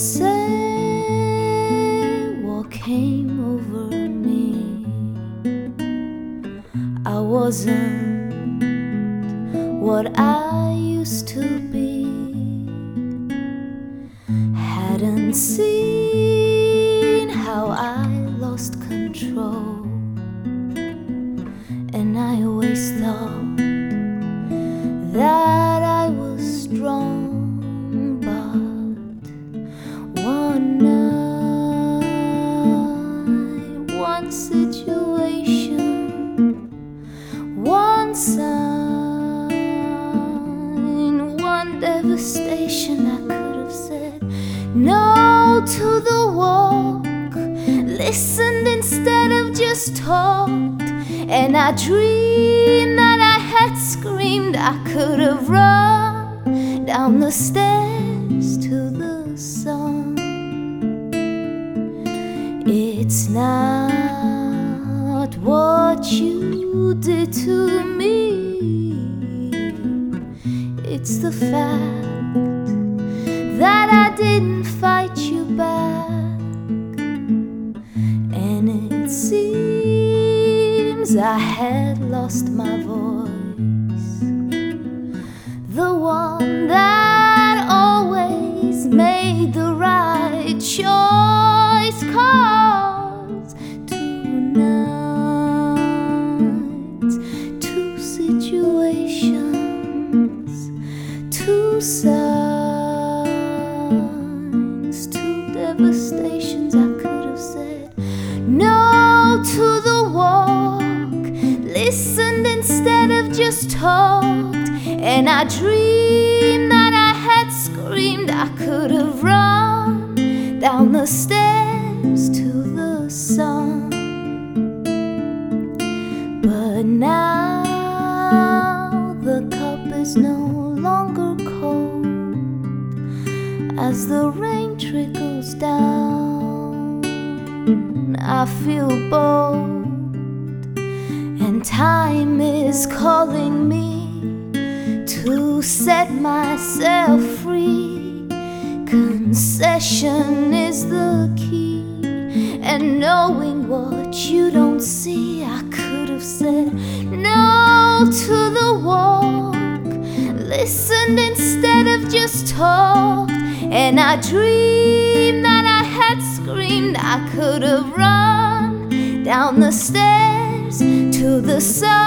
say what came over me. I wasn't what I used to be. Hadn't seen one sign, one devastation, I could have said no to the walk, listened instead of just talked, and I dreamed that I had screamed. I could have run down the stairs to the sun. It's not it's the fact that I didn't fight you back. And it seems I had lost my voice, the one that always made the right choice. Cause signs, two devastations. I could have said no to the walk, listened instead of just talked, and I dreamed that I had screamed. I could have run down the stairs to the sun. But now the cup is no longer as the rain trickles down. I feel bold, and time is calling me to set myself free. Concession is the key, and knowing what you don't see, I could have said no to the listened instead of just talked, and I dreamed that I had screamed. I could have run down the stairs to the sun.